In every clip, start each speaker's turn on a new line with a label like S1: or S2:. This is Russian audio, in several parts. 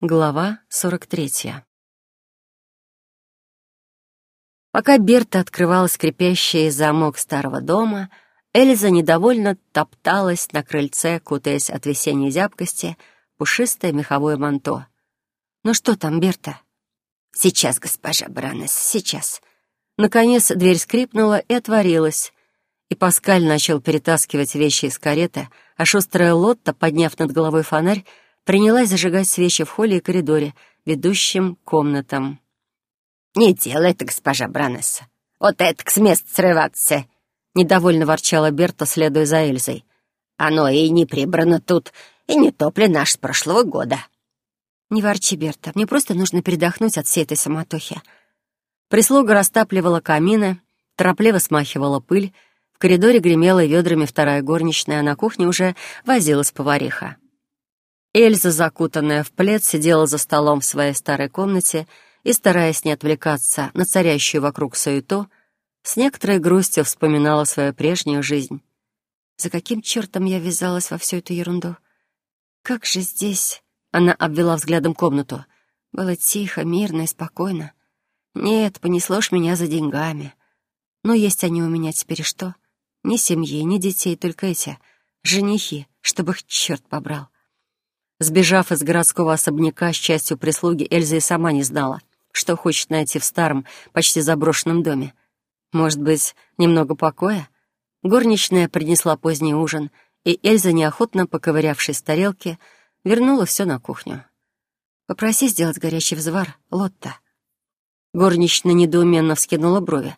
S1: Глава 43. Пока Берта открывала скрипящий замок старого дома, Эльза недовольно топталась на крыльце, кутаясь от весенней зябкости, пушистое меховое манто. «Ну что там, Берта?» «Сейчас, госпожа Бранес, сейчас». Наконец дверь скрипнула и отворилась, и Паскаль начал перетаскивать вещи из кареты, а шустрая Лотта, подняв над головой фонарь, принялась зажигать свечи в холле и коридоре, ведущем к комнатам. «Не делай это, госпожа Бранесса. Вот это с места срываться!» Недовольно ворчала Берта, следуя за Эльзой. «Оно и не прибрано тут, и не топлен наш с прошлого года».
S2: «Не ворчи, Берта, мне просто нужно передохнуть от всей этой самотохи».
S1: Прислуга растапливала камины, торопливо смахивала пыль, в коридоре гремела ведрами вторая горничная, а на кухне уже возилась повариха. Эльза, закутанная в плед, сидела за столом в своей старой комнате и, стараясь не отвлекаться на царящую вокруг суету, с некоторой грустью вспоминала свою прежнюю жизнь.
S2: «За каким чертом я ввязалась во всю эту ерунду? Как же здесь...» Она обвела взглядом комнату. Было тихо, мирно и спокойно. Нет, понесло ж меня за деньгами. Но есть они у меня теперь что? Ни семьи, ни детей, только эти женихи, чтобы их черт побрал.
S1: Сбежав из городского особняка с частью прислуги, Эльза и сама не знала, что хочет найти в старом, почти заброшенном доме. Может быть, немного покоя? Горничная принесла поздний ужин, и Эльза, неохотно поковырявшись в тарелке, вернула все на кухню.
S2: «Попроси сделать горячий взвар, Лотта».
S1: Горничная недоуменно вскинула брови.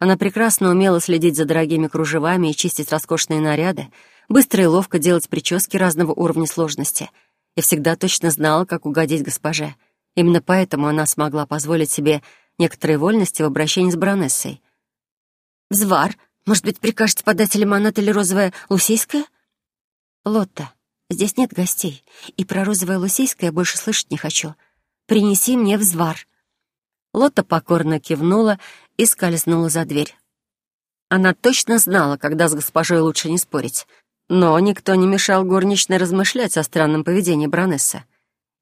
S1: Она прекрасно умела следить за дорогими кружевами и чистить роскошные наряды, быстро и ловко делать прически разного уровня сложности — и всегда точно знала, как угодить госпоже. Именно поэтому она смогла позволить себе некоторые вольности в обращении с баронессой.
S2: «Взвар? Может быть, прикажете подать лимонад или розовое лусейское?» «Лотта, здесь нет гостей, и про розовое лусейское больше слышать не хочу. Принеси мне взвар».
S1: Лотта покорно кивнула и скользнула за дверь. Она точно знала, когда с госпожой лучше не спорить — но никто не мешал горничной размышлять о странном поведении Бронесса.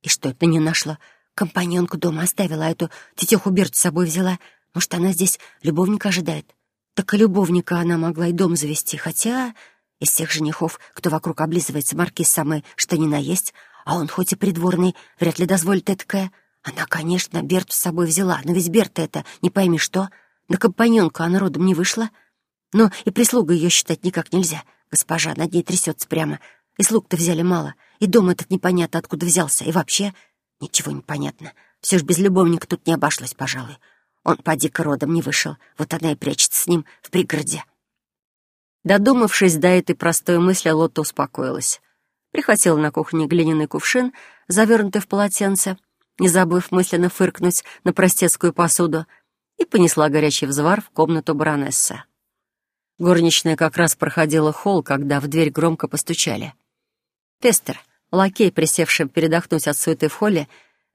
S2: И что это не нашла? Компаньонку дома оставила, а эту тетеху Берт с собой взяла. Может, она здесь любовника ожидает? Так и любовника она могла и дом завести, хотя из всех женихов, кто вокруг облизывается, маркиз самый, что ни на есть, а он хоть и придворный, вряд ли дозволит эткое. Она, конечно, Берт с собой взяла, но ведь Берт это, не пойми что, на компаньонку она родом не вышла. Но и прислуга ее считать никак нельзя — Госпожа над ней трясется прямо. И слуг-то взяли мало. И дом этот непонятно откуда взялся. И вообще ничего не понятно. Все ж без любовника тут не обошлось, пожалуй. Он поди-ка родом не вышел. Вот она и прячется с ним в пригороде.
S1: Додумавшись до этой простой мысли, Лотта успокоилась. Прихватила на кухне глиняный кувшин, завернутый в полотенце, не забыв мысленно фыркнуть на простецкую посуду, и понесла горячий взвар в комнату баронессы. Горничная как раз проходила холл, когда в дверь громко постучали. Пестер, лакей, присевший передохнуть от суеты в холле,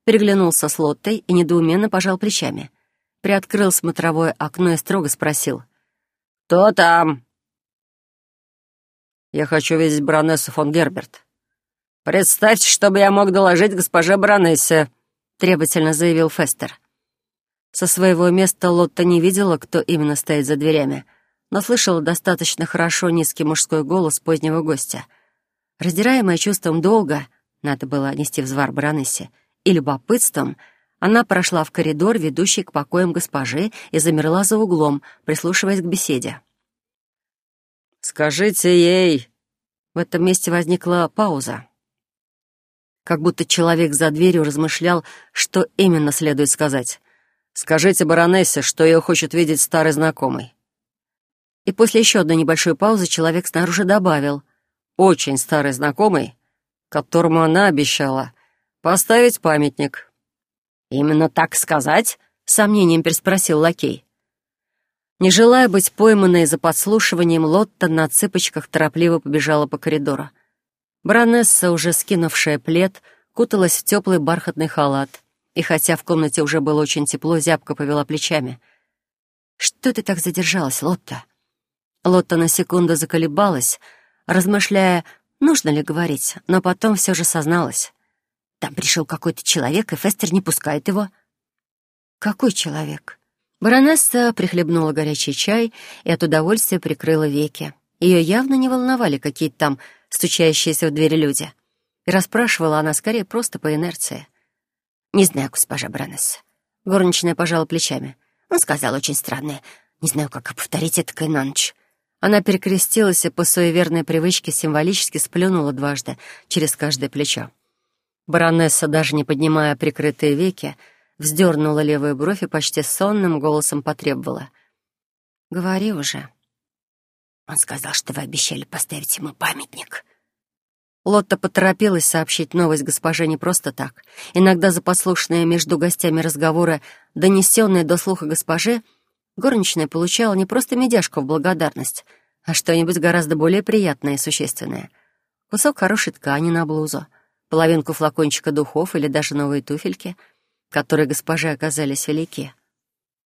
S1: переглянулся с Лоттой и недоуменно пожал плечами. Приоткрыл смотровое окно и строго спросил. «Кто там?» «Я хочу видеть баронессу фон Герберт». «Представьте, чтобы я мог доложить госпоже баронессе», — требовательно заявил Фестер. Со своего места Лотта не видела, кто именно стоит за дверями — но слышала достаточно хорошо низкий мужской голос позднего гостя. Раздираемая чувством долга, надо было нести взвар баронессе, и любопытством, она прошла в коридор, ведущий к покоям госпожи, и замерла за углом, прислушиваясь к беседе. «Скажите ей...» В этом месте возникла пауза. Как будто человек за дверью размышлял, что именно следует сказать. «Скажите баронессе, что ее хочет видеть старый знакомый». И после еще одной небольшой паузы человек снаружи добавил. «Очень старый знакомый, которому она обещала поставить памятник». «Именно так сказать?» — сомнением переспросил лакей. Не желая быть пойманной за подслушиванием, Лотта на цыпочках торопливо побежала по коридору. Баронесса, уже скинувшая плед, куталась в теплый бархатный халат, и хотя в комнате уже было очень тепло, зябко повела плечами. «Что ты так задержалась, Лотта?» Лотта на секунду заколебалась, размышляя, нужно ли говорить, но потом все же созналась.
S2: Там пришел какой-то человек, и Фестер не пускает его».
S1: «Какой человек?» Баронесса прихлебнула горячий чай и от удовольствия прикрыла веки. Ее явно не волновали какие-то там стучащиеся в двери люди. И расспрашивала она скорее просто по инерции.
S2: «Не знаю, госпожа баронесса». Горничная пожала плечами. Он сказал очень странное. Не знаю, как повторить это на ночь.
S1: Она перекрестилась и по суеверной привычке символически сплюнула дважды через каждое плечо. Баронесса, даже не поднимая прикрытые веки, вздернула левую бровь и почти сонным голосом потребовала. «Говори уже».
S2: Он сказал, что вы обещали поставить ему памятник.
S1: Лотта поторопилась сообщить новость госпоже не просто так. Иногда за послушные между гостями разговоры, донесенные до слуха госпоже, горничная получала не просто медяшку в благодарность, а что-нибудь гораздо более приятное и существенное. Кусок хорошей ткани на блузу, половинку флакончика духов или даже новые туфельки — которые госпоже оказались велики.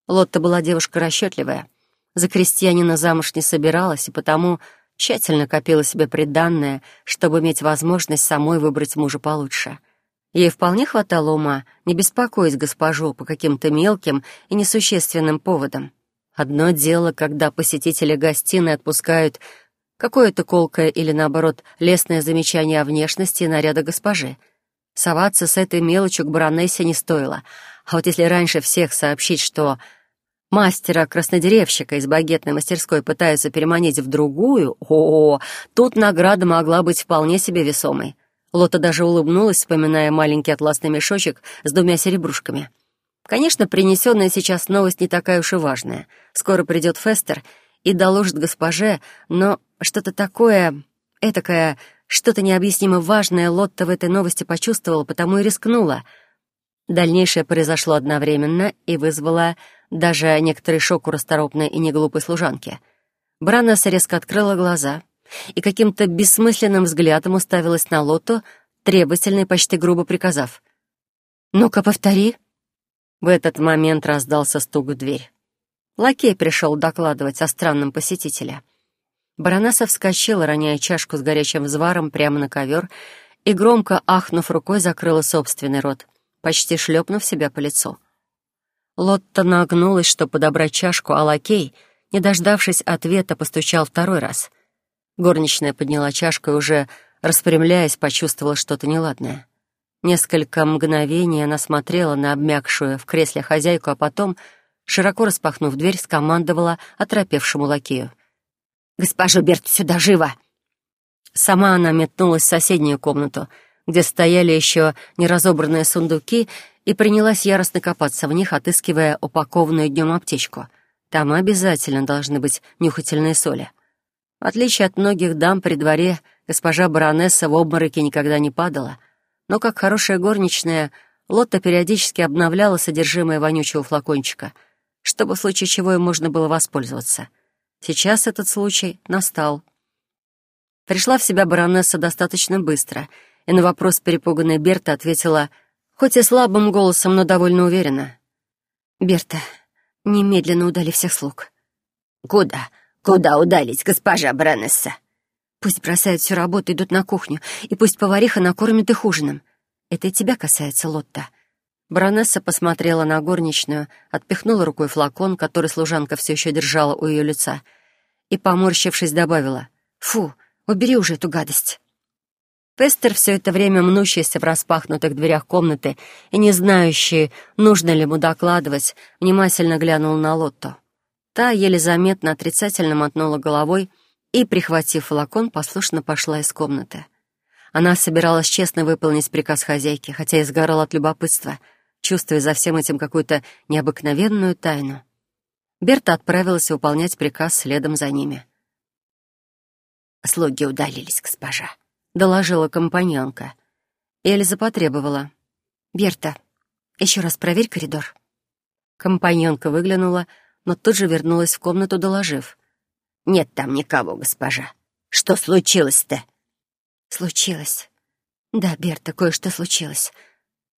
S1: Лотта была девушка расчетливая. За крестьянина замуж не собиралась, и потому тщательно копила себе приданное, чтобы иметь возможность самой выбрать мужа получше. Ей вполне хватало ума не беспокоить госпожу по каким-то мелким и несущественным поводам. Одно дело, когда посетители гостиной отпускают какое-то колкое или, наоборот, лестное замечание о внешности и наряда госпожи — Соваться с этой мелочью к баронессе не стоило. А вот если раньше всех сообщить, что мастера-краснодеревщика из багетной мастерской пытаются переманить в другую, о, -о, -о тут награда могла быть вполне себе весомой. Лота даже улыбнулась, вспоминая маленький атласный мешочек с двумя серебрушками. Конечно, принесенная сейчас новость не такая уж и важная. Скоро придет Фестер и доложит госпоже, но что-то такое, этакое что-то необъяснимо важное Лотта в этой новости почувствовала, потому и рискнула. Дальнейшее произошло одновременно и вызвало даже некоторый шок у расторопной и неглупой служанки. Бранесса резко открыла глаза и каким-то бессмысленным взглядом уставилась на Лотту, требовательно и почти грубо приказав. «Ну-ка, повтори». В этот момент раздался стук в дверь. Лакей пришел докладывать о странном посетителе. Баронесса вскочила, роняя чашку с горячим взваром прямо на ковер и, громко ахнув рукой, закрыла собственный рот, почти шлепнув себя по лицу. Лотта нагнулась, чтобы подобрать чашку, а лакей, не дождавшись ответа, постучал второй раз. Горничная подняла чашку и, уже распрямляясь, почувствовала что-то неладное. Несколько мгновений она смотрела на обмякшую в кресле хозяйку, а потом, широко распахнув дверь, скомандовала оторопевшему лакею. «Госпожа Берт, сюда, живо!» Сама она метнулась в соседнюю комнату, где стояли еще неразобранные сундуки, и принялась яростно копаться в них, отыскивая упакованную днем аптечку. Там обязательно должны быть нюхательные соли. В отличие от многих дам при дворе, госпожа баронесса в обмороке никогда не падала, но, как хорошая горничная, Лотта периодически обновляла содержимое вонючего флакончика, чтобы в случае чего им можно было воспользоваться — Сейчас этот случай настал. Пришла в себя баронесса достаточно быстро, и на вопрос перепуганной Берта ответила, хоть и слабым голосом, но довольно уверенно. «Берта, немедленно удали всех слуг».
S2: «Куда? Куда удалить, госпожа баронесса?»
S1: «Пусть бросают всю работу, идут на кухню, и пусть повариха накормит их ужином. Это и тебя касается, Лотта». Баронесса посмотрела на горничную, отпихнула рукой флакон, который служанка все еще держала у ее лица, и, поморщившись, добавила «Фу, убери уже эту гадость». Пестер, все это время мнущийся в распахнутых дверях комнаты и не знающий, нужно ли ему докладывать, внимательно глянул на Лотту. Та еле заметно отрицательно мотнула головой и, прихватив флакон, послушно пошла из комнаты. Она собиралась честно выполнить приказ хозяйки, хотя и сгорала от любопытства — чувствуя за всем этим какую-то необыкновенную тайну. Берта отправилась выполнять приказ следом за ними.
S2: «Слуги удалились, госпожа», —
S1: доложила компаньонка. Эльза потребовала. «Берта, еще раз проверь коридор». Компаньонка выглянула, но тут же вернулась в комнату, доложив.
S2: «Нет там никого, госпожа. Что случилось-то?»
S1: «Случилось. Да, Берта, кое-что случилось.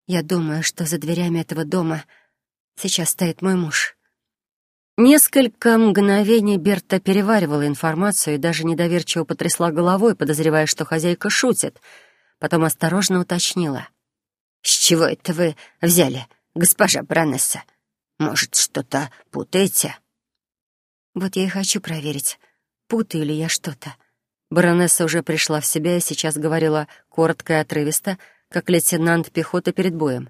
S1: Я думаю, что за дверями этого дома сейчас стоит мой муж. Несколько мгновений Берта переваривала информацию и даже недоверчиво потрясла головой, подозревая, что хозяйка шутит. Потом осторожно уточнила.
S2: чего это вы взяли, госпожа баронесса? Может, что-то путаете?» «Вот я и хочу проверить, путаю ли я что-то». Баронесса уже пришла в себя и сейчас говорила коротко и отрывисто, как лейтенант пехоты перед боем.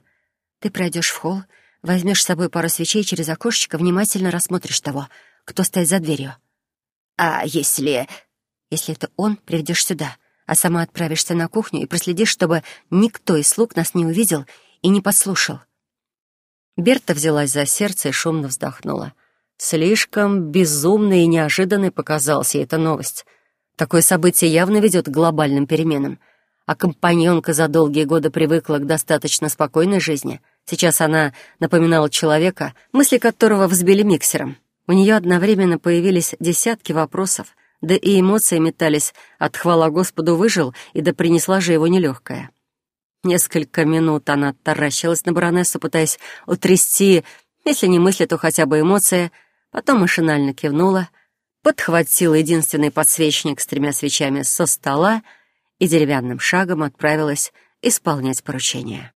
S2: «Ты пройдешь в холл, возьмешь с собой пару свечей через окошечко, внимательно рассмотришь того, кто стоит за дверью. А если... Если это он, приведешь сюда, а сама отправишься на кухню и проследишь, чтобы никто из слуг нас не увидел и не подслушал. Берта взялась за сердце и шумно вздохнула. Слишком безумной и неожиданной показалась ей эта новость. Такое событие явно ведет к глобальным переменам. А компаньонка за долгие годы привыкла к достаточно спокойной жизни. Сейчас она напоминала человека, мысли которого взбили миксером. У нее одновременно появились десятки вопросов, да и эмоции метались от «хвала Господу выжил» и «да принесла же его нелегкая». Несколько минут она таращилась на баронессу, пытаясь утрясти, если не мысли, то хотя бы эмоции, потом машинально кивнула, подхватила единственный подсвечник с тремя свечами со стола и деревянным шагом отправилась исполнять поручение.